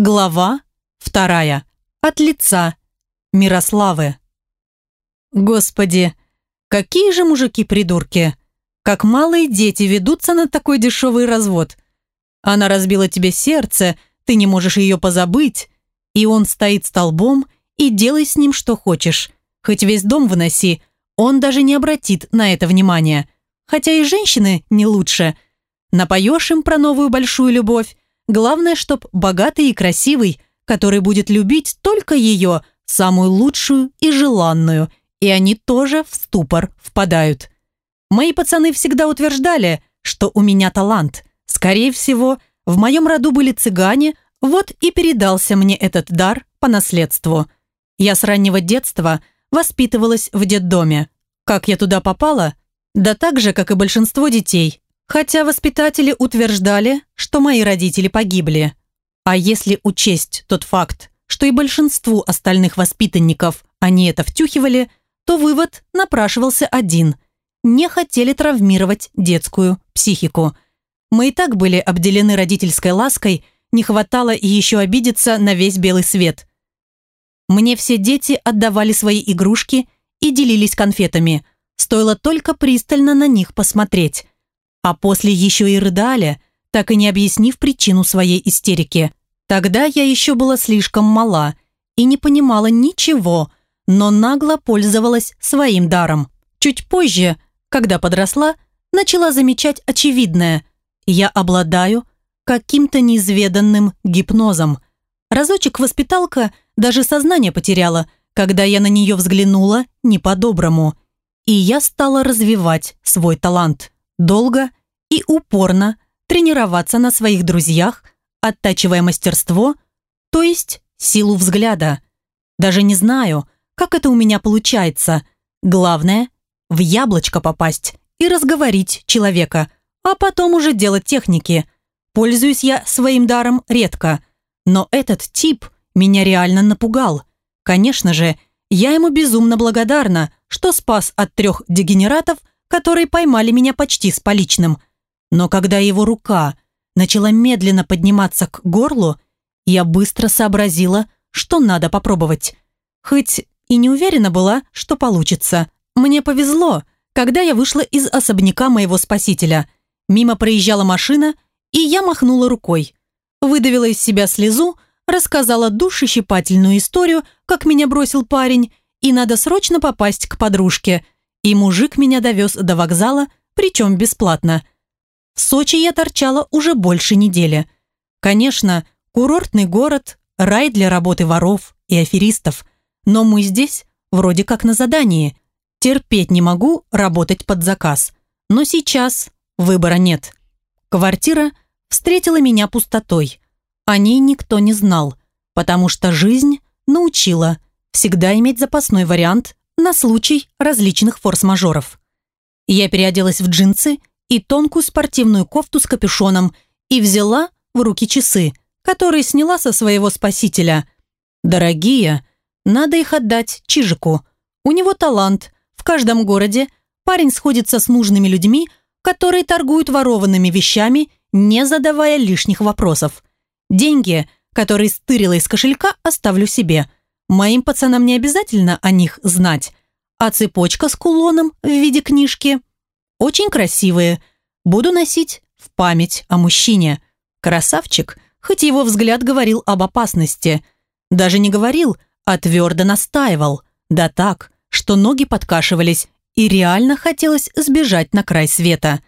Глава вторая. От лица Мирославы. Господи, какие же мужики-придурки! Как малые дети ведутся на такой дешевый развод. Она разбила тебе сердце, ты не можешь ее позабыть, и он стоит столбом и делай с ним что хочешь. Хоть весь дом выноси, он даже не обратит на это внимания. Хотя и женщины не лучше. Напоешь им про новую большую любовь, Главное, чтоб богатый и красивый, который будет любить только ее, самую лучшую и желанную, и они тоже в ступор впадают. Мои пацаны всегда утверждали, что у меня талант. Скорее всего, в моем роду были цыгане, вот и передался мне этот дар по наследству. Я с раннего детства воспитывалась в детдоме. Как я туда попала? Да так же, как и большинство детей. Хотя воспитатели утверждали, что мои родители погибли. А если учесть тот факт, что и большинству остальных воспитанников они это втюхивали, то вывод напрашивался один – не хотели травмировать детскую психику. Мы и так были обделены родительской лаской, не хватало и еще обидеться на весь белый свет. Мне все дети отдавали свои игрушки и делились конфетами. Стоило только пристально на них посмотреть а после еще и рыдали, так и не объяснив причину своей истерики. Тогда я еще была слишком мала и не понимала ничего, но нагло пользовалась своим даром. Чуть позже, когда подросла, начала замечать очевидное. Я обладаю каким-то неизведанным гипнозом. Разочек воспиталка даже сознание потеряла, когда я на нее взглянула не по-доброму. И я стала развивать свой талант. Долго и упорно тренироваться на своих друзьях, оттачивая мастерство, то есть силу взгляда. Даже не знаю, как это у меня получается. Главное – в яблочко попасть и разговорить человека, а потом уже делать техники. Пользуюсь я своим даром редко, но этот тип меня реально напугал. Конечно же, я ему безумно благодарна, что спас от трех дегенератов, которые поймали меня почти с поличным – но когда его рука начала медленно подниматься к горлу, я быстро сообразила, что надо попробовать. Хоть и не уверена была, что получится. Мне повезло, когда я вышла из особняка моего спасителя. Мимо проезжала машина, и я махнула рукой. Выдавила из себя слезу, рассказала душещипательную историю, как меня бросил парень, и надо срочно попасть к подружке. И мужик меня довез до вокзала, причем бесплатно – в Сочи я торчала уже больше недели. Конечно, курортный город, рай для работы воров и аферистов, но мы здесь вроде как на задании. Терпеть не могу работать под заказ. Но сейчас выбора нет. Квартира встретила меня пустотой. О ней никто не знал, потому что жизнь научила всегда иметь запасной вариант на случай различных форс-мажоров. Я переоделась в джинсы и тонкую спортивную кофту с капюшоном и взяла в руки часы, которые сняла со своего спасителя. Дорогие, надо их отдать Чижику. У него талант. В каждом городе парень сходится с нужными людьми, которые торгуют ворованными вещами, не задавая лишних вопросов. Деньги, которые стырила из кошелька, оставлю себе. Моим пацанам не обязательно о них знать. А цепочка с кулоном в виде книжки – очень красивые. Буду носить в память о мужчине. Красавчик, хоть его взгляд говорил об опасности. Даже не говорил, а твердо настаивал. Да так, что ноги подкашивались, и реально хотелось сбежать на край света.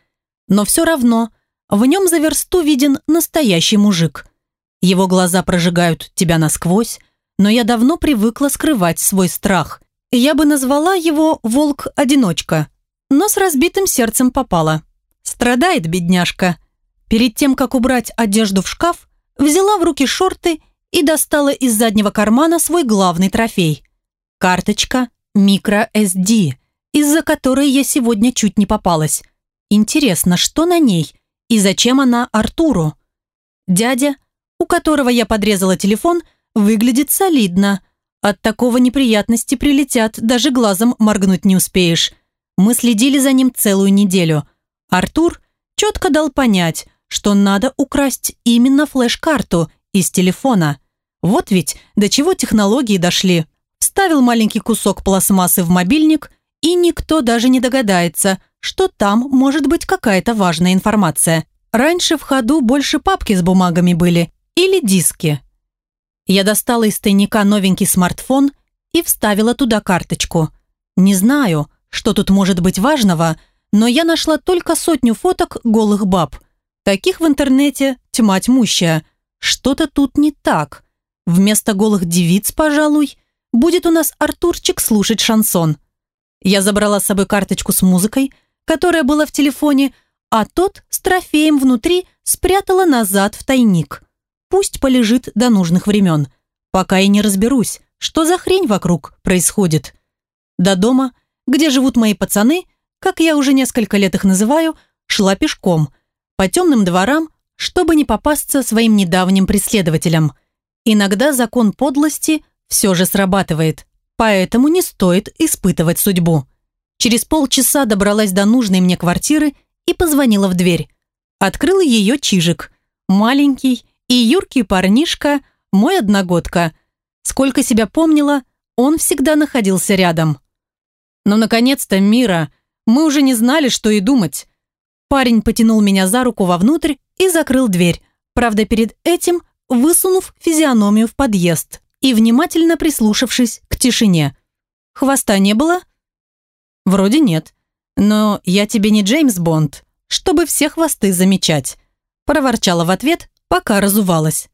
Но все равно в нем за версту виден настоящий мужик. Его глаза прожигают тебя насквозь, но я давно привыкла скрывать свой страх. Я бы назвала его «волк-одиночка», но с разбитым сердцем попала. Страдает бедняжка. Перед тем, как убрать одежду в шкаф, взяла в руки шорты и достала из заднего кармана свой главный трофей. Карточка microSD, из-за которой я сегодня чуть не попалась. Интересно, что на ней и зачем она Артуру? Дядя, у которого я подрезала телефон, выглядит солидно. От такого неприятности прилетят, даже глазом моргнуть не успеешь. Мы следили за ним целую неделю. Артур четко дал понять, что надо украсть именно флеш-карту из телефона. Вот ведь до чего технологии дошли. Вставил маленький кусок пластмассы в мобильник, и никто даже не догадается, что там может быть какая-то важная информация. Раньше в ходу больше папки с бумагами были или диски. Я достала из тайника новенький смартфон и вставила туда карточку. Не знаю, что тут может быть важного, но я нашла только сотню фоток голых баб. Таких в интернете тьма тьмущая. Что-то тут не так. Вместо голых девиц, пожалуй, будет у нас Артурчик слушать шансон. Я забрала с собой карточку с музыкой, которая была в телефоне, а тот с трофеем внутри спрятала назад в тайник. Пусть полежит до нужных времен, пока я не разберусь, что за хрень вокруг происходит. До дома, где живут мои пацаны, как я уже несколько лет их называю, шла пешком, по темным дворам, чтобы не попасться своим недавним преследователям. Иногда закон подлости все же срабатывает, поэтому не стоит испытывать судьбу. Через полчаса добралась до нужной мне квартиры и позвонила в дверь. Открыл ее Чижик, маленький и юркий парнишка, мой одногодка. Сколько себя помнила, он всегда находился рядом. Но, «Ну, наконец-то, Мира, мы уже не знали, что и думать. Парень потянул меня за руку вовнутрь и закрыл дверь, правда, перед этим высунув физиономию в подъезд и внимательно прислушавшись к тишине. «Хвоста не было?» «Вроде нет. Но я тебе не Джеймс Бонд, чтобы все хвосты замечать», проворчала в ответ, пока разувалась.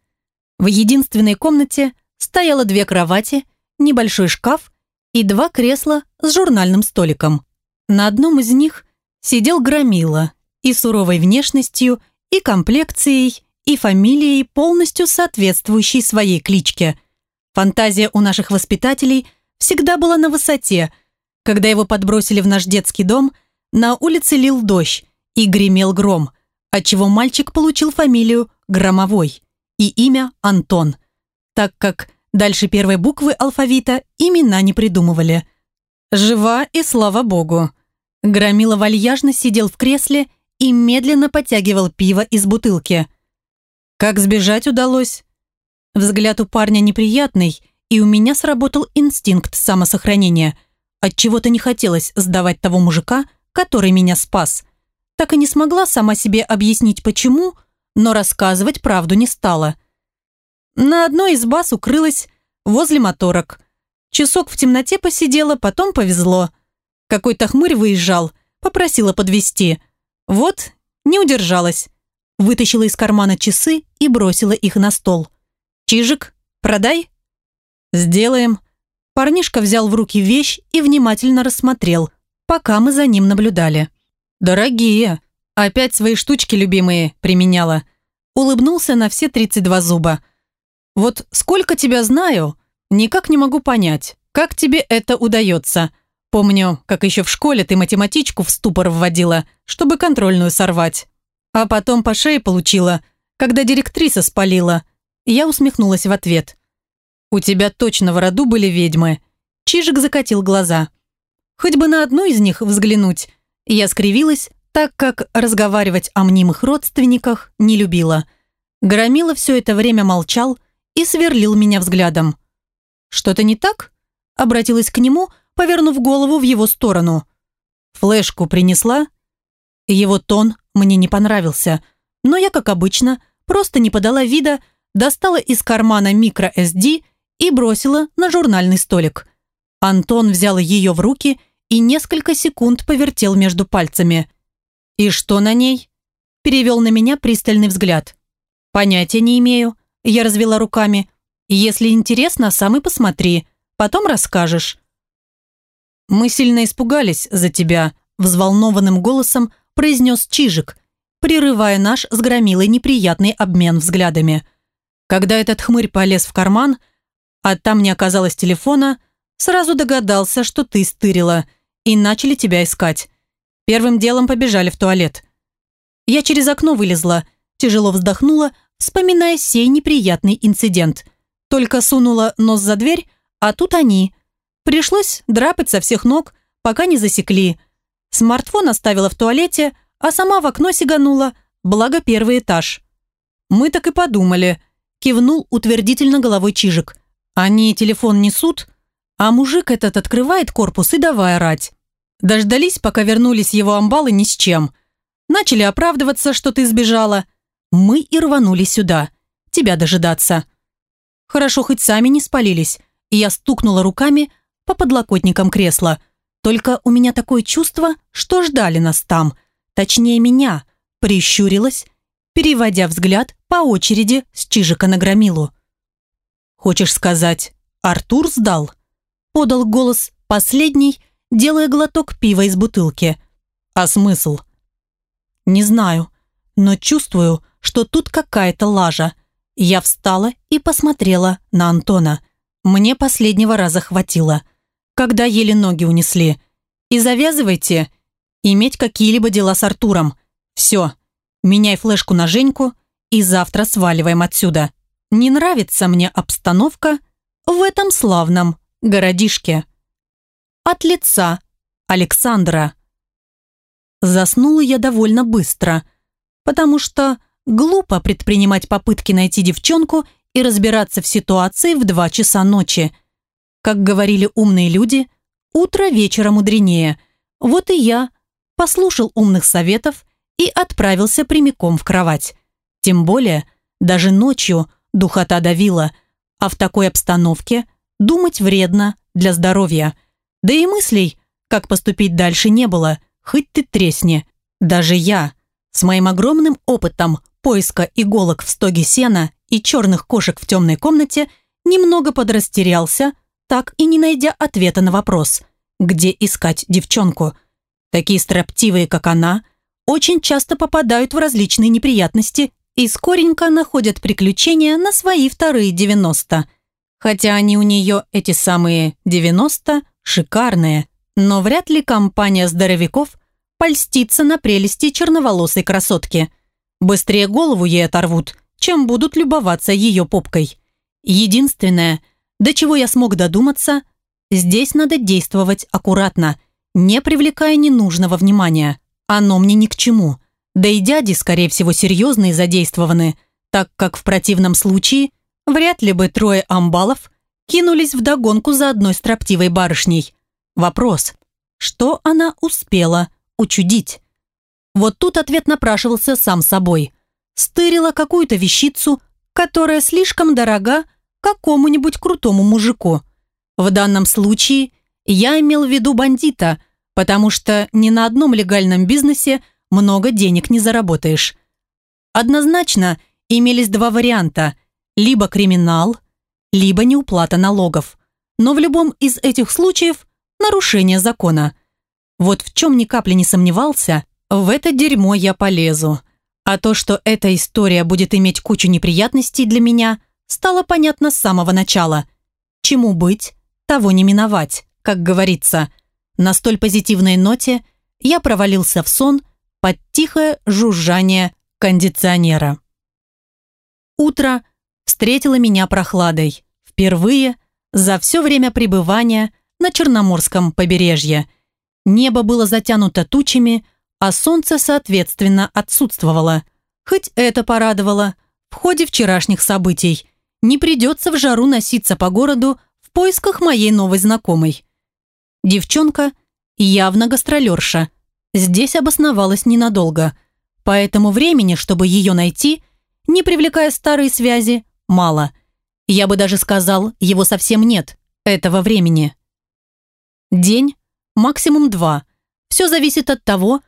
В единственной комнате стояло две кровати, небольшой шкаф и два кресла с журнальным столиком. На одном из них сидел Громила и суровой внешностью, и комплекцией, и фамилией, полностью соответствующей своей кличке. Фантазия у наших воспитателей всегда была на высоте. Когда его подбросили в наш детский дом, на улице лил дождь и гремел гром, отчего мальчик получил фамилию Громовой и имя Антон, так как дальше первой буквы алфавита имена не придумывали. Жива и слава богу. Громила вальяжно сидел в кресле и медленно подтягивал пиво из бутылки. Как сбежать удалось? Взгляд у парня неприятный, и у меня сработал инстинкт самосохранения. От чего то не хотелось сдавать того мужика, который меня спас. Так и не смогла сама себе объяснить почему, но рассказывать правду не стала. На одной из баз укрылась возле моторок. Часок в темноте посидела, потом повезло. Какой-то хмырь выезжал, попросила подвести. Вот, не удержалась. Вытащила из кармана часы и бросила их на стол. «Чижик, продай?» «Сделаем». Парнишка взял в руки вещь и внимательно рассмотрел, пока мы за ним наблюдали. «Дорогие, опять свои штучки любимые применяла». Улыбнулся на все 32 зуба. «Вот сколько тебя знаю, никак не могу понять, как тебе это удается. Помню, как еще в школе ты математичку в ступор вводила, чтобы контрольную сорвать. А потом по шее получила, когда директриса спалила. Я усмехнулась в ответ. «У тебя точно в роду были ведьмы». Чижик закатил глаза. «Хоть бы на одну из них взглянуть». Я скривилась, так как разговаривать о мнимых родственниках не любила. Громила все это время молчал и сверлил меня взглядом. «Что-то не так?» Обратилась к нему, повернув голову в его сторону. «Флешку принесла?» Его тон мне не понравился, но я, как обычно, просто не подала вида, достала из кармана микро-SD и бросила на журнальный столик. Антон взял ее в руки и несколько секунд повертел между пальцами. «И что на ней?» Перевел на меня пристальный взгляд. «Понятия не имею», я развела руками. «Если интересно, сам и посмотри, потом расскажешь». «Мы сильно испугались за тебя», взволнованным голосом произнес Чижик, прерывая наш с Громилой неприятный обмен взглядами. Когда этот хмырь полез в карман, а там не оказалось телефона, сразу догадался, что ты стырила, и начали тебя искать. Первым делом побежали в туалет. Я через окно вылезла, тяжело вздохнула, вспоминая сей неприятный инцидент. Только сунула нос за дверь, а тут они. Пришлось драпать со всех ног, пока не засекли. Смартфон оставила в туалете, а сама в окно сиганула, благо первый этаж. «Мы так и подумали», – Кивнул утвердительно головой Чижик. Они телефон несут, а мужик этот открывает корпус и давай орать. Дождались, пока вернулись его амбалы ни с чем. Начали оправдываться, что ты сбежала. Мы и рванули сюда. Тебя дожидаться. Хорошо, хоть сами не спалились. И я стукнула руками по подлокотникам кресла. Только у меня такое чувство, что ждали нас там. Точнее, меня. Прищурилась, переводя взгляд по очереди с Чижика на Громилу. «Хочешь сказать, Артур сдал?» Подал голос последний, делая глоток пива из бутылки. «А смысл?» «Не знаю, но чувствую, что тут какая-то лажа». Я встала и посмотрела на Антона. Мне последнего раза хватило, когда еле ноги унесли. И завязывайте иметь какие-либо дела с Артуром. Все, меняй флешку на Женьку и завтра сваливаем отсюда. Не нравится мне обстановка в этом славном городишке. От лица Александра. Заснула я довольно быстро, потому что глупо предпринимать попытки найти девчонку и разбираться в ситуации в два часа ночи. Как говорили умные люди, утро вечера мудренее. Вот и я послушал умных советов и отправился прямиком в кровать. Тем более, даже ночью духота давила, а в такой обстановке думать вредно для здоровья. Да и мыслей, как поступить дальше, не было, хоть ты тресни. Даже я, с моим огромным опытом поиска иголок в стоге сена и черных кошек в темной комнате, немного подрастерялся, так и не найдя ответа на вопрос, где искать девчонку. Такие строптивые, как она, очень часто попадают в различные неприятности и скоренько находят приключения на свои вторые 90. Хотя они у нее, эти самые 90, шикарные, но вряд ли компания здоровяков польстится на прелести черноволосой красотки. Быстрее голову ей оторвут, чем будут любоваться ее попкой. Единственное, до чего я смог додуматься, здесь надо действовать аккуратно, не привлекая ненужного внимания. Оно мне ни к чему – да и дяди, скорее всего, серьезные задействованы, так как в противном случае вряд ли бы трое амбалов кинулись в догонку за одной строптивой барышней. Вопрос, что она успела учудить? Вот тут ответ напрашивался сам собой. Стырила какую-то вещицу, которая слишком дорога какому-нибудь крутому мужику. В данном случае я имел в виду бандита, потому что ни на одном легальном бизнесе – много денег не заработаешь. Однозначно имелись два варианта – либо криминал, либо неуплата налогов. Но в любом из этих случаев – нарушение закона. Вот в чем ни капли не сомневался, в это дерьмо я полезу. А то, что эта история будет иметь кучу неприятностей для меня, стало понятно с самого начала. Чему быть, того не миновать, как говорится. На столь позитивной ноте я провалился в сон – под тихое жужжание кондиционера. Утро встретило меня прохладой. Впервые за все время пребывания на Черноморском побережье. Небо было затянуто тучами, а солнце, соответственно, отсутствовало. Хоть это порадовало. В ходе вчерашних событий не придется в жару носиться по городу в поисках моей новой знакомой. Девчонка явно гастролерша – здесь обосновалась ненадолго, поэтому времени, чтобы ее найти, не привлекая старые связи, мало. Я бы даже сказал, его совсем нет, этого времени. День, максимум два. Все зависит от того,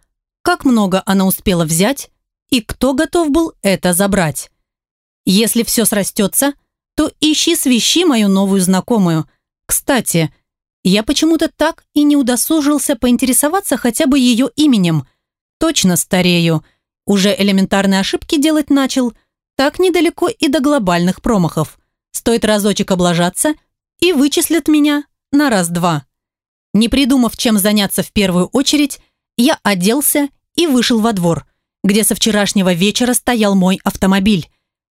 как много она успела взять и кто готов был это забрать. Если все срастется, то ищи свищи мою новую знакомую. Кстати, я почему-то так и не удосужился поинтересоваться хотя бы ее именем. Точно старею. Уже элементарные ошибки делать начал. Так недалеко и до глобальных промахов. Стоит разочек облажаться и вычислят меня на раз-два. Не придумав, чем заняться в первую очередь, я оделся и вышел во двор, где со вчерашнего вечера стоял мой автомобиль.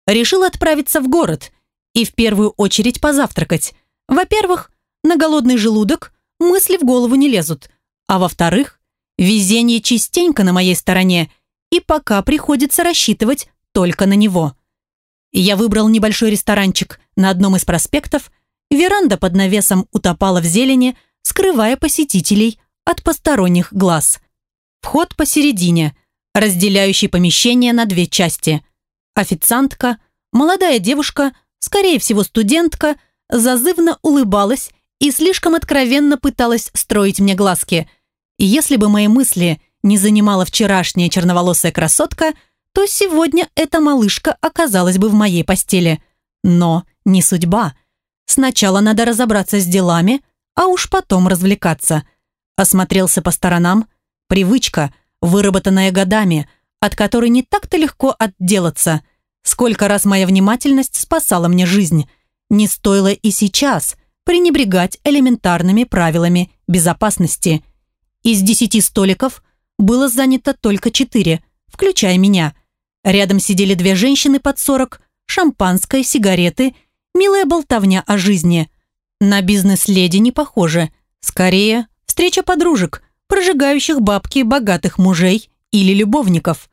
Решил отправиться в город и в первую очередь позавтракать. Во-первых, на голодный желудок мысли в голову не лезут. А во-вторых, везение частенько на моей стороне, и пока приходится рассчитывать только на него. Я выбрал небольшой ресторанчик на одном из проспектов. Веранда под навесом утопала в зелени, скрывая посетителей от посторонних глаз. Вход посередине, разделяющий помещение на две части. Официантка, молодая девушка, скорее всего студентка, зазывно улыбалась и слишком откровенно пыталась строить мне глазки. И если бы мои мысли не занимала вчерашняя черноволосая красотка, то сегодня эта малышка оказалась бы в моей постели. Но не судьба. Сначала надо разобраться с делами, а уж потом развлекаться. Осмотрелся по сторонам. Привычка, выработанная годами, от которой не так-то легко отделаться. Сколько раз моя внимательность спасала мне жизнь. Не стоило и сейчас пренебрегать элементарными правилами безопасности. Из десяти столиков было занято только четыре, включая меня. Рядом сидели две женщины под сорок, шампанское, сигареты, милая болтовня о жизни. На бизнес-леди не похоже. Скорее, встреча подружек, прожигающих бабки богатых мужей или любовников.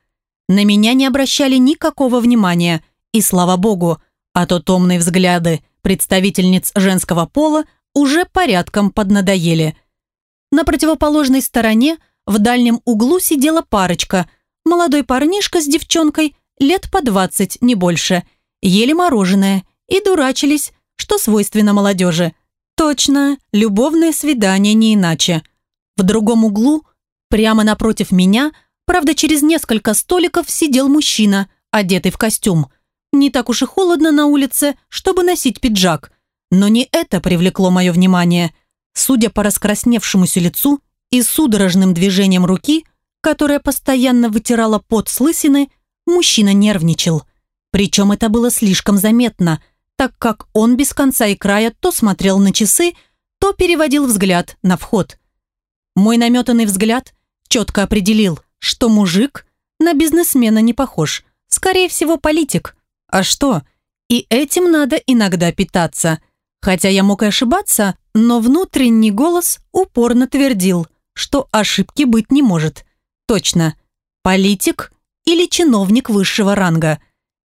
На меня не обращали никакого внимания, и слава богу, а то томные взгляды представительниц женского пола уже порядком поднадоели. На противоположной стороне в дальнем углу сидела парочка, молодой парнишка с девчонкой, лет по двадцать, не больше, ели мороженое и дурачились, что свойственно молодежи. Точно, любовное свидание не иначе. В другом углу, прямо напротив меня, правда через несколько столиков сидел мужчина, одетый в костюм. Не так уж и холодно на улице, чтобы носить пиджак. Но не это привлекло мое внимание. Судя по раскрасневшемуся лицу и судорожным движением руки, которая постоянно вытирала пот с лысины, мужчина нервничал. Причем это было слишком заметно, так как он без конца и края то смотрел на часы, то переводил взгляд на вход. Мой наметанный взгляд четко определил, что мужик на бизнесмена не похож, скорее всего политик. А что? И этим надо иногда питаться. Хотя я мог и ошибаться, но внутренний голос упорно твердил, что ошибки быть не может. Точно. Политик или чиновник высшего ранга.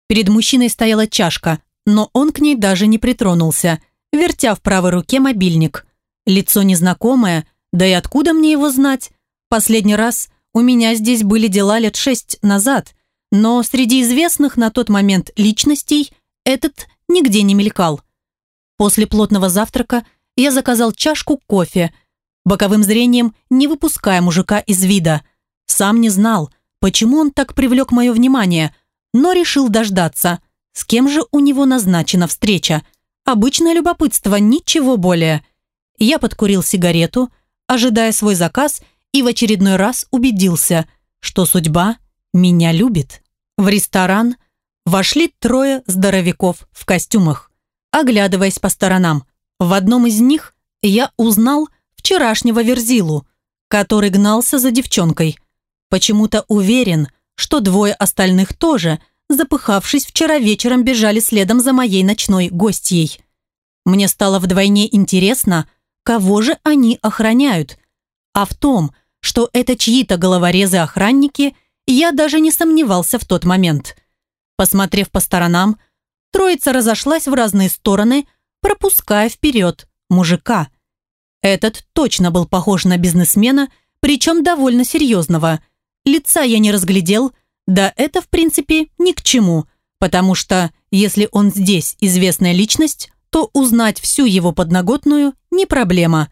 Перед мужчиной стояла чашка, но он к ней даже не притронулся, вертя в правой руке мобильник. Лицо незнакомое, да и откуда мне его знать? Последний раз у меня здесь были дела лет шесть назад, но среди известных на тот момент личностей этот нигде не мелькал. После плотного завтрака я заказал чашку кофе, боковым зрением не выпуская мужика из вида. Сам не знал, почему он так привлек мое внимание, но решил дождаться. С кем же у него назначена встреча? Обычное любопытство, ничего более. Я подкурил сигарету, ожидая свой заказ, и в очередной раз убедился, что судьба меня любит. В ресторан вошли трое здоровяков в костюмах, оглядываясь по сторонам. В одном из них я узнал вчерашнего Верзилу, который гнался за девчонкой. Почему-то уверен, что двое остальных тоже, запыхавшись вчера вечером, бежали следом за моей ночной гостьей. Мне стало вдвойне интересно, кого же они охраняют. А в том, что это чьи-то головорезы-охранники – я даже не сомневался в тот момент. Посмотрев по сторонам, троица разошлась в разные стороны, пропуская вперед мужика. Этот точно был похож на бизнесмена, причем довольно серьезного. Лица я не разглядел, да это, в принципе, ни к чему, потому что, если он здесь известная личность, то узнать всю его подноготную не проблема.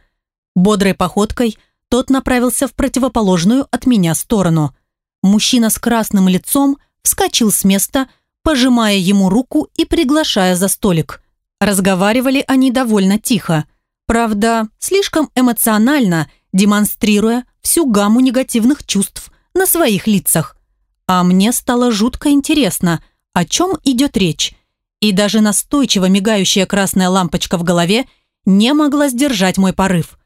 Бодрой походкой тот направился в противоположную от меня сторону – Мужчина с красным лицом вскочил с места, пожимая ему руку и приглашая за столик. Разговаривали они довольно тихо. Правда, слишком эмоционально, демонстрируя всю гамму негативных чувств на своих лицах. А мне стало жутко интересно, о чем идет речь. И даже настойчиво мигающая красная лампочка в голове не могла сдержать мой порыв.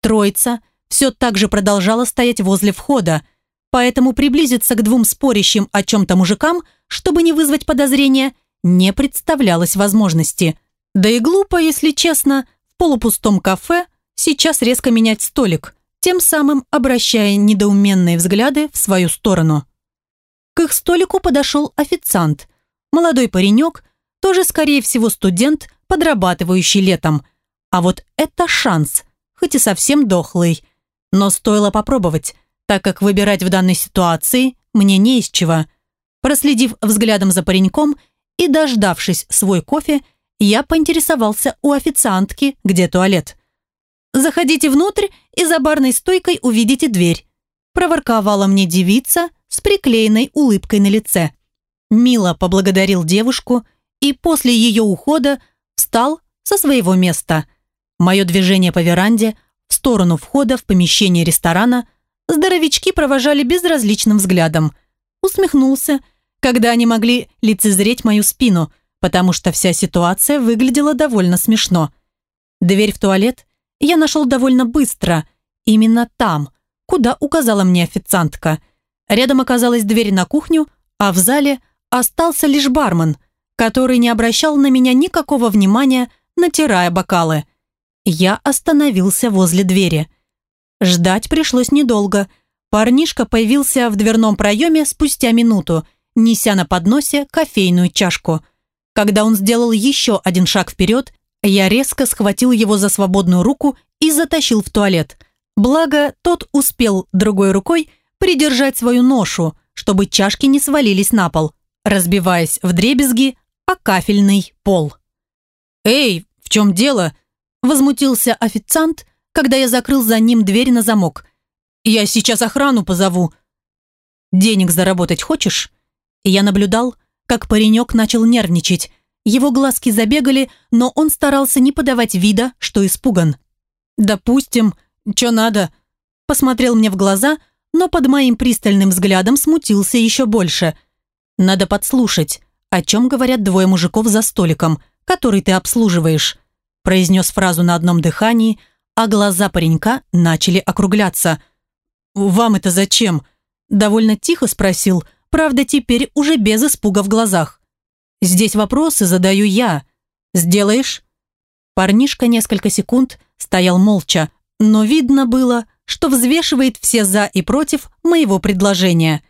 Троица все так же продолжала стоять возле входа, поэтому приблизиться к двум спорящим о чем-то мужикам, чтобы не вызвать подозрения, не представлялось возможности. Да и глупо, если честно, в полупустом кафе сейчас резко менять столик, тем самым обращая недоуменные взгляды в свою сторону. К их столику подошел официант. Молодой паренек, тоже, скорее всего, студент, подрабатывающий летом. А вот это шанс, хоть и совсем дохлый. Но стоило попробовать, так как выбирать в данной ситуации мне не из чего. Проследив взглядом за пареньком и дождавшись свой кофе, я поинтересовался у официантки, где туалет. «Заходите внутрь и за барной стойкой увидите дверь», проворковала мне девица с приклеенной улыбкой на лице. Мило поблагодарил девушку и после ее ухода встал со своего места. Мое движение по веранде в сторону входа в помещение ресторана здоровячки провожали безразличным взглядом. Усмехнулся, когда они могли лицезреть мою спину, потому что вся ситуация выглядела довольно смешно. Дверь в туалет я нашел довольно быстро, именно там, куда указала мне официантка. Рядом оказалась дверь на кухню, а в зале остался лишь бармен, который не обращал на меня никакого внимания, натирая бокалы. Я остановился возле двери. Ждать пришлось недолго. Парнишка появился в дверном проеме спустя минуту, неся на подносе кофейную чашку. Когда он сделал еще один шаг вперед, я резко схватил его за свободную руку и затащил в туалет. Благо, тот успел другой рукой придержать свою ношу, чтобы чашки не свалились на пол, разбиваясь в дребезги о кафельный пол. «Эй, в чем дело?» – возмутился официант, когда я закрыл за ним дверь на замок. «Я сейчас охрану позову». «Денег заработать хочешь?» Я наблюдал, как паренек начал нервничать. Его глазки забегали, но он старался не подавать вида, что испуган. «Допустим, что надо?» Посмотрел мне в глаза, но под моим пристальным взглядом смутился еще больше. «Надо подслушать, о чем говорят двое мужиков за столиком, который ты обслуживаешь», произнес фразу на одном дыхании, а глаза паренька начали округляться. «Вам это зачем?» Довольно тихо спросил, правда, теперь уже без испуга в глазах. «Здесь вопросы задаю я. Сделаешь?» Парнишка несколько секунд стоял молча, но видно было, что взвешивает все «за» и «против» моего предложения.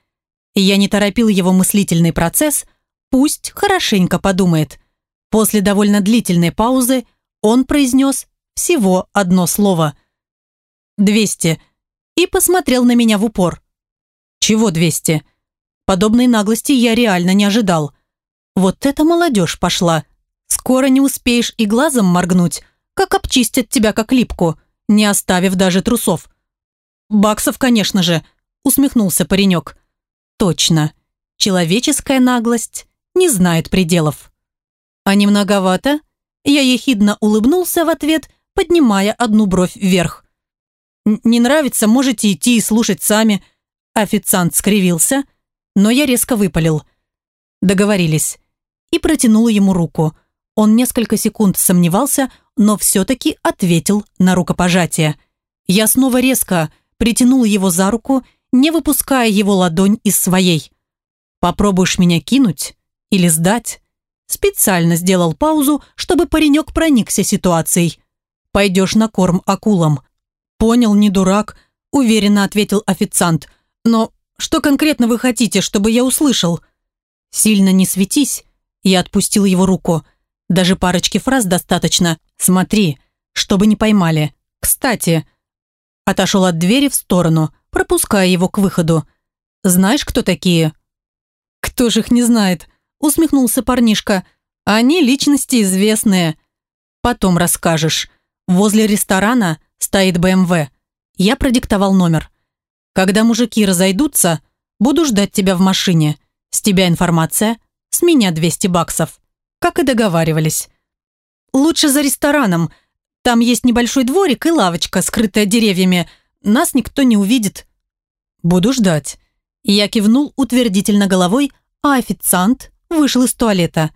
Я не торопил его мыслительный процесс, пусть хорошенько подумает. После довольно длительной паузы он произнес всего одно слово. «Двести» и посмотрел на меня в упор. «Чего двести?» Подобной наглости я реально не ожидал. Вот это молодежь пошла. Скоро не успеешь и глазом моргнуть, как обчистят тебя как липку, не оставив даже трусов. «Баксов, конечно же», — усмехнулся паренек. «Точно. Человеческая наглость не знает пределов». «А не многовато?» Я ехидно улыбнулся в ответ, поднимая одну бровь вверх. «Не нравится, можете идти и слушать сами». Официант скривился, но я резко выпалил. Договорились. И протянул ему руку. Он несколько секунд сомневался, но все-таки ответил на рукопожатие. Я снова резко притянул его за руку, не выпуская его ладонь из своей. «Попробуешь меня кинуть или сдать?» Специально сделал паузу, чтобы паренек проникся ситуацией. «Пойдешь на корм акулам». «Понял, не дурак», – уверенно ответил официант. «Но что конкретно вы хотите, чтобы я услышал?» «Сильно не светись», – я отпустил его руку. «Даже парочки фраз достаточно. Смотри, чтобы не поймали. Кстати...» Отошел от двери в сторону, пропуская его к выходу. «Знаешь, кто такие?» «Кто же их не знает?» Усмехнулся парнишка. «Они личности известные. Потом расскажешь. Возле ресторана стоит БМВ. Я продиктовал номер. Когда мужики разойдутся, буду ждать тебя в машине. С тебя информация, с меня 200 баксов. Как и договаривались. Лучше за рестораном. Там есть небольшой дворик и лавочка, скрытая деревьями. Нас никто не увидит. Буду ждать. Я кивнул утвердительно головой, а официант вышел из туалета.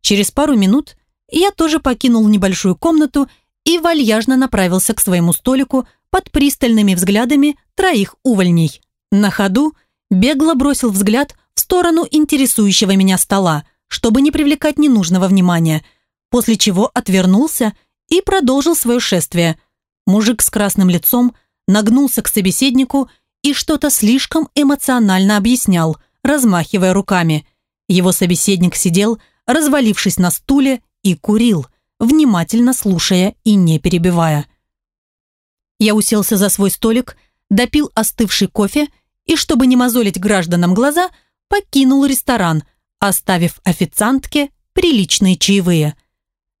Через пару минут я тоже покинул небольшую комнату и вальяжно направился к своему столику под пристальными взглядами троих увольней. На ходу бегло бросил взгляд в сторону интересующего меня стола, чтобы не привлекать ненужного внимания, после чего отвернулся и продолжил свое шествие. Мужик с красным лицом нагнулся к собеседнику и что-то слишком эмоционально объяснял, размахивая руками – Его собеседник сидел, развалившись на стуле, и курил, внимательно слушая и не перебивая. Я уселся за свой столик, допил остывший кофе и, чтобы не мозолить гражданам глаза, покинул ресторан, оставив официантке приличные чаевые.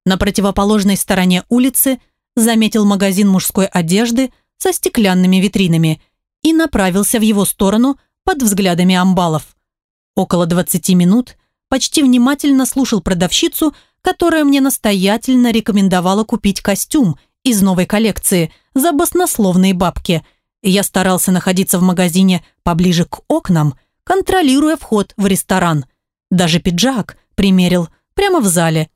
На противоположной стороне улицы заметил магазин мужской одежды со стеклянными витринами и направился в его сторону под взглядами амбалов. Около 20 минут почти внимательно слушал продавщицу, которая мне настоятельно рекомендовала купить костюм из новой коллекции за баснословные бабки. Я старался находиться в магазине поближе к окнам, контролируя вход в ресторан. Даже пиджак примерил прямо в зале,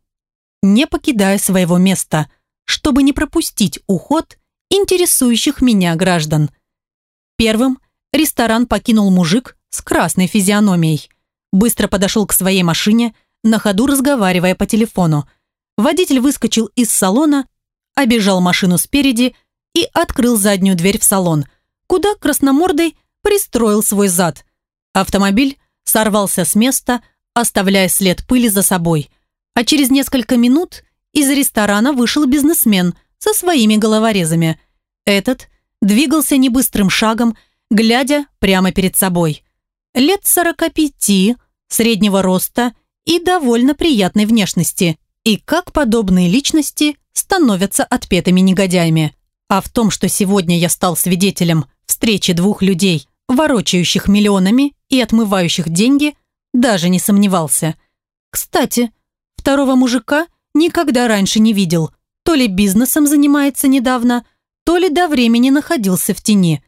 не покидая своего места, чтобы не пропустить уход интересующих меня граждан. Первым ресторан покинул мужик с красной физиономией. Быстро подошел к своей машине, на ходу разговаривая по телефону. Водитель выскочил из салона, обежал машину спереди и открыл заднюю дверь в салон, куда красномордый пристроил свой зад. Автомобиль сорвался с места, оставляя след пыли за собой. А через несколько минут из ресторана вышел бизнесмен со своими головорезами. Этот двигался небыстрым шагом, глядя прямо перед собой. Лет сорока пяти, среднего роста и довольно приятной внешности. И как подобные личности становятся отпетыми негодяями. А в том, что сегодня я стал свидетелем встречи двух людей, ворочающих миллионами и отмывающих деньги, даже не сомневался. Кстати, второго мужика никогда раньше не видел. То ли бизнесом занимается недавно, то ли до времени находился в тени.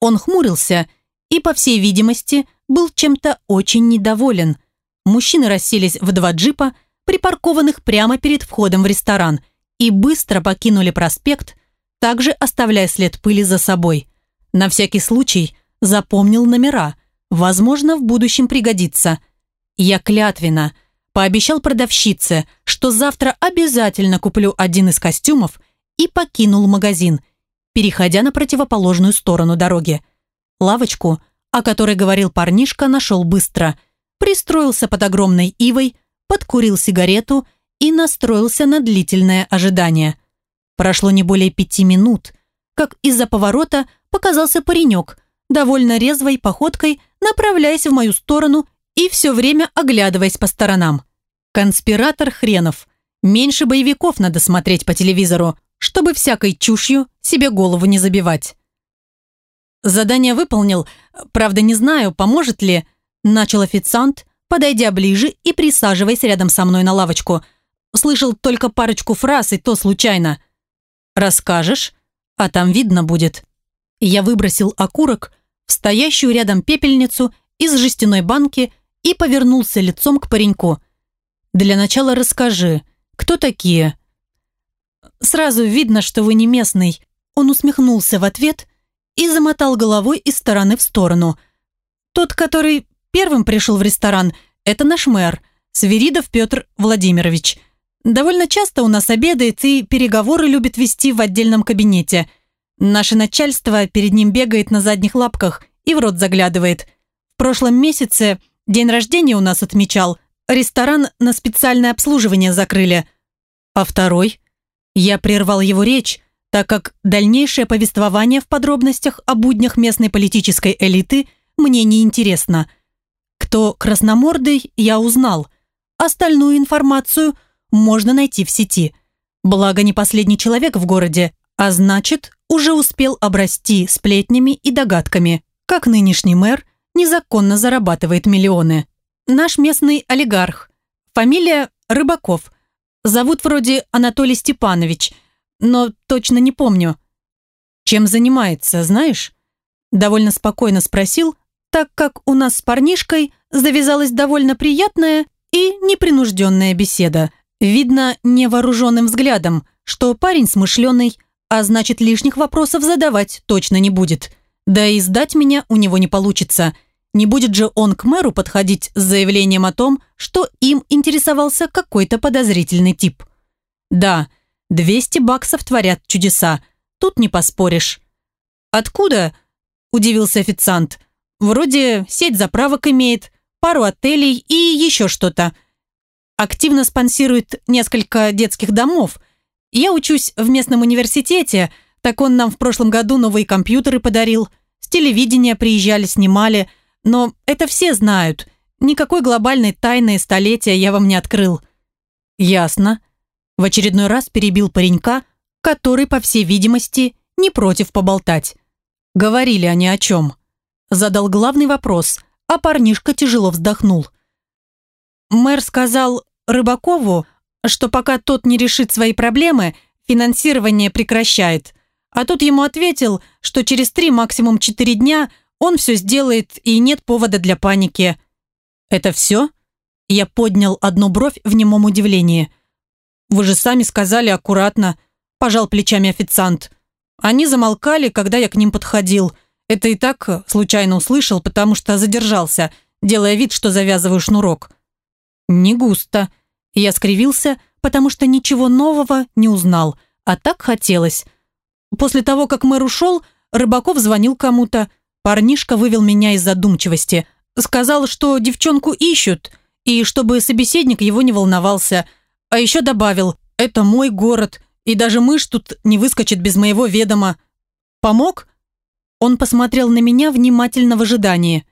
Он хмурился и, по всей видимости, был чем-то очень недоволен. Мужчины расселись в два джипа, припаркованных прямо перед входом в ресторан, и быстро покинули проспект, также оставляя след пыли за собой. На всякий случай запомнил номера, возможно, в будущем пригодится. Я клятвенно пообещал продавщице, что завтра обязательно куплю один из костюмов и покинул магазин, переходя на противоположную сторону дороги. Лавочку, о которой говорил парнишка, нашел быстро. Пристроился под огромной ивой, подкурил сигарету и настроился на длительное ожидание. Прошло не более пяти минут, как из-за поворота показался паренек, довольно резвой походкой, направляясь в мою сторону и все время оглядываясь по сторонам. Конспиратор хренов. Меньше боевиков надо смотреть по телевизору, чтобы всякой чушью себе голову не забивать. Задание выполнил, правда не знаю, поможет ли, начал официант, подойдя ближе и присаживаясь рядом со мной на лавочку. Слышал только парочку фраз, и то случайно. «Расскажешь?» А там видно будет. Я выбросил окурок в стоящую рядом пепельницу из жестяной банки и повернулся лицом к пареньку. «Для начала расскажи, кто такие?» «Сразу видно, что вы не местный». Он усмехнулся в ответ и замотал головой из стороны в сторону. «Тот, который первым пришел в ресторан, это наш мэр, Свиридов Петр Владимирович. Довольно часто у нас обедает и переговоры любит вести в отдельном кабинете. Наше начальство перед ним бегает на задних лапках и в рот заглядывает. В прошлом месяце день рождения у нас отмечал. Ресторан на специальное обслуживание закрыли. А второй? Я прервал его речь, так как дальнейшее повествование в подробностях о буднях местной политической элиты мне не интересно. Кто красномордый, я узнал. Остальную информацию можно найти в сети. Благо, не последний человек в городе, а значит, уже успел обрасти сплетнями и догадками, как нынешний мэр незаконно зарабатывает миллионы. Наш местный олигарх. Фамилия Рыбаков. Зовут вроде Анатолий Степанович, но точно не помню. Чем занимается, знаешь? Довольно спокойно спросил, так как у нас с парнишкой завязалась довольно приятная и непринужденная беседа. Видно невооруженным взглядом, что парень смышленый, а значит лишних вопросов задавать точно не будет. Да и сдать меня у него не получится. Не будет же он к мэру подходить с заявлением о том, что им интересовался какой-то подозрительный тип. Да, 200 баксов творят чудеса, тут не поспоришь. «Откуда?» – удивился официант. «Вроде сеть заправок имеет, пару отелей и еще что-то. Активно спонсирует несколько детских домов. Я учусь в местном университете, так он нам в прошлом году новые компьютеры подарил. С телевидения приезжали, снимали. Но это все знают. Никакой глобальной тайны столетия я вам не открыл. Ясно. В очередной раз перебил паренька, который, по всей видимости, не против поболтать. Говорили они о чем. Задал главный вопрос, а парнишка тяжело вздохнул. Мэр сказал Рыбакову, что пока тот не решит свои проблемы, финансирование прекращает. А тот ему ответил, что через три, максимум четыре дня он все сделает и нет повода для паники. «Это все?» Я поднял одну бровь в немом удивлении. «Вы же сами сказали аккуратно», – пожал плечами официант. Они замолкали, когда я к ним подходил – это и так э, случайно услышал, потому что задержался, делая вид, что завязываю шнурок. Не густо. Я скривился, потому что ничего нового не узнал, а так хотелось. После того, как мэр ушел, Рыбаков звонил кому-то. Парнишка вывел меня из задумчивости. Сказал, что девчонку ищут, и чтобы собеседник его не волновался. А еще добавил, это мой город, и даже мышь тут не выскочит без моего ведома. Помог? Он посмотрел на меня внимательно в ожидании.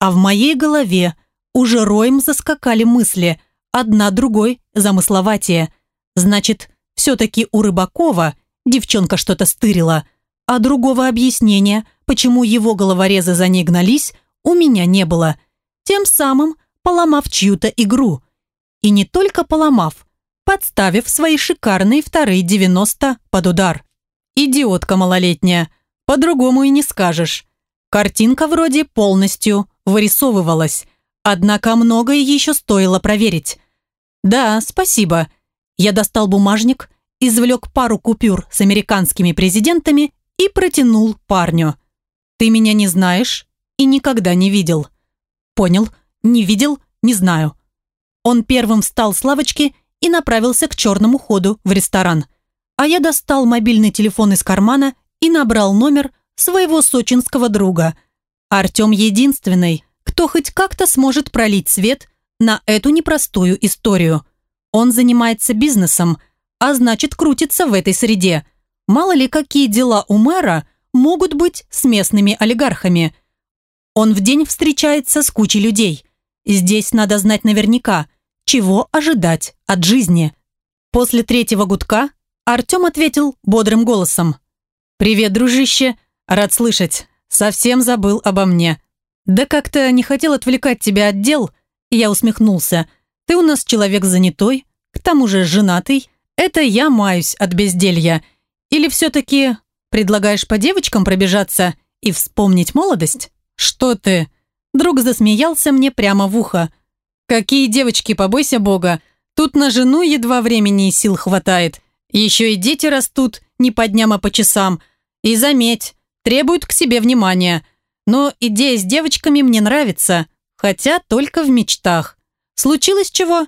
А в моей голове уже роем заскакали мысли, одна другой замысловатее. Значит, все-таки у Рыбакова девчонка что-то стырила, а другого объяснения, почему его головорезы за ней гнались, у меня не было. Тем самым поломав чью-то игру. И не только поломав, подставив свои шикарные вторые 90 под удар. Идиотка малолетняя. По-другому и не скажешь. Картинка вроде полностью вырисовывалась, однако многое еще стоило проверить. «Да, спасибо». Я достал бумажник, извлек пару купюр с американскими президентами и протянул парню. «Ты меня не знаешь и никогда не видел». «Понял, не видел, не знаю». Он первым встал с лавочки и направился к черному ходу в ресторан. А я достал мобильный телефон из кармана и набрал номер своего сочинского друга. Артем единственный, кто хоть как-то сможет пролить свет на эту непростую историю. Он занимается бизнесом, а значит крутится в этой среде. Мало ли какие дела у мэра могут быть с местными олигархами. Он в день встречается с кучей людей. Здесь надо знать наверняка, чего ожидать от жизни. После третьего гудка Артем ответил бодрым голосом. «Привет, дружище. Рад слышать. Совсем забыл обо мне. Да как-то не хотел отвлекать тебя от дел». Я усмехнулся. «Ты у нас человек занятой, к тому же женатый. Это я маюсь от безделья. Или все-таки предлагаешь по девочкам пробежаться и вспомнить молодость? Что ты?» Друг засмеялся мне прямо в ухо. «Какие девочки, побойся бога. Тут на жену едва времени и сил хватает. Еще и дети растут, не по дням, а по часам. И заметь, требуют к себе внимания. Но идея с девочками мне нравится, хотя только в мечтах. Случилось чего?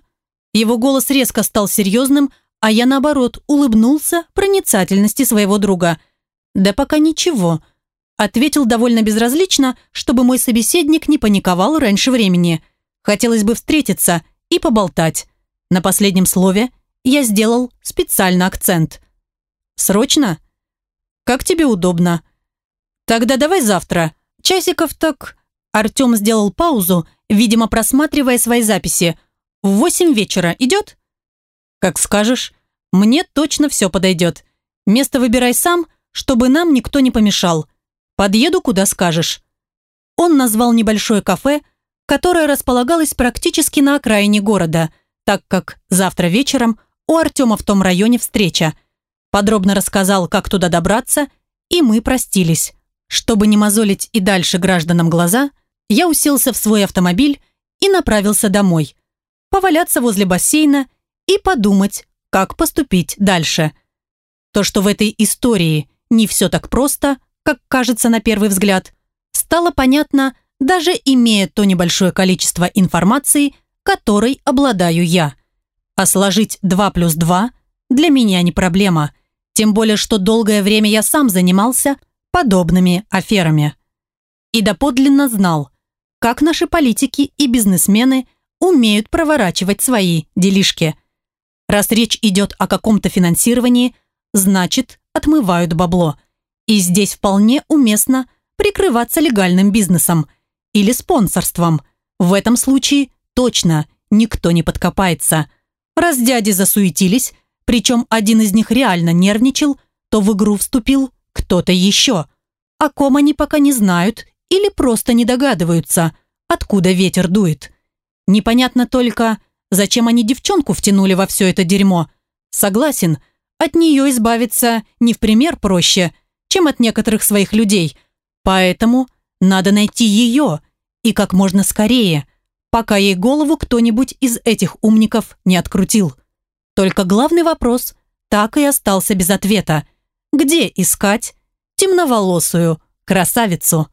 Его голос резко стал серьезным, а я, наоборот, улыбнулся проницательности своего друга. «Да пока ничего», – ответил довольно безразлично, чтобы мой собеседник не паниковал раньше времени. Хотелось бы встретиться и поболтать. На последнем слове я сделал специально акцент. «Срочно?» Как тебе удобно. Тогда давай завтра. Часиков так... Артем сделал паузу, видимо, просматривая свои записи. В восемь вечера идет? Как скажешь. Мне точно все подойдет. Место выбирай сам, чтобы нам никто не помешал. Подъеду, куда скажешь. Он назвал небольшое кафе, которое располагалось практически на окраине города, так как завтра вечером у Артема в том районе встреча – подробно рассказал, как туда добраться, и мы простились. Чтобы не мозолить и дальше гражданам глаза, я уселся в свой автомобиль и направился домой. Поваляться возле бассейна и подумать, как поступить дальше. То, что в этой истории не все так просто, как кажется на первый взгляд, стало понятно, даже имея то небольшое количество информации, которой обладаю я. А сложить 2 плюс 2 для меня не проблема – тем более, что долгое время я сам занимался подобными аферами. И доподлинно знал, как наши политики и бизнесмены умеют проворачивать свои делишки. Раз речь идет о каком-то финансировании, значит, отмывают бабло. И здесь вполне уместно прикрываться легальным бизнесом или спонсорством. В этом случае точно никто не подкопается. Раз дяди засуетились, причем один из них реально нервничал, то в игру вступил кто-то еще. О ком они пока не знают или просто не догадываются, откуда ветер дует. Непонятно только, зачем они девчонку втянули во все это дерьмо. Согласен, от нее избавиться не в пример проще, чем от некоторых своих людей. Поэтому надо найти ее, и как можно скорее, пока ей голову кто-нибудь из этих умников не открутил. Только главный вопрос так и остался без ответа. Где искать темноволосую красавицу?